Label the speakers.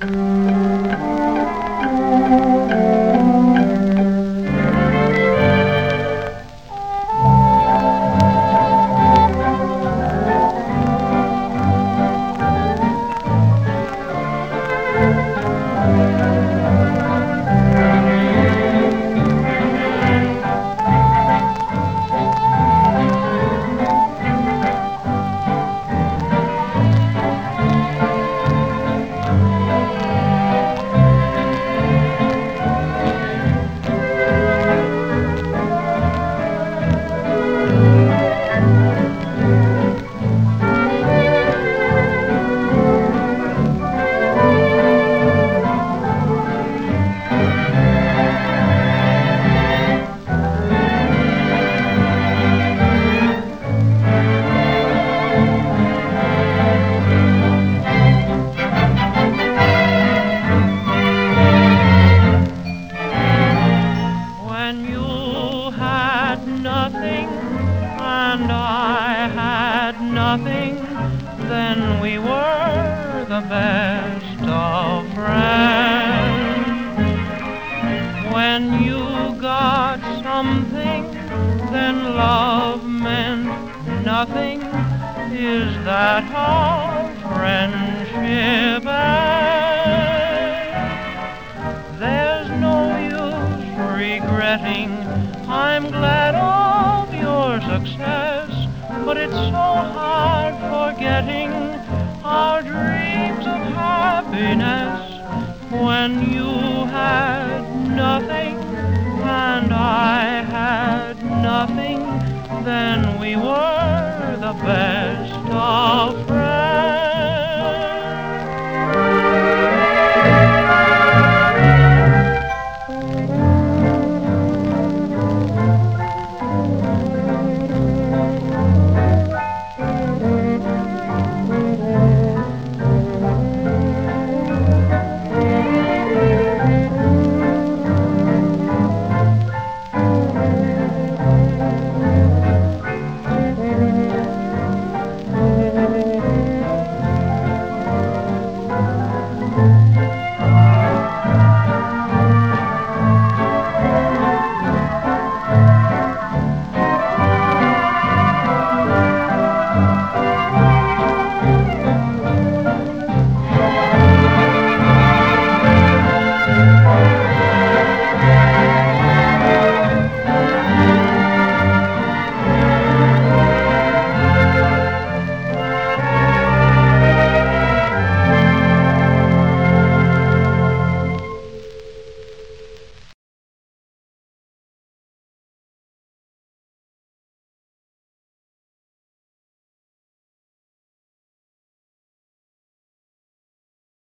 Speaker 1: When nothing, then we were the best of friends. When you got something, then love meant nothing. Is that how friendship ends? There's no use regretting. I'm glad of your success, but it's so hard forgetting our dreams of happiness when you had nothing and I had nothing. Then we were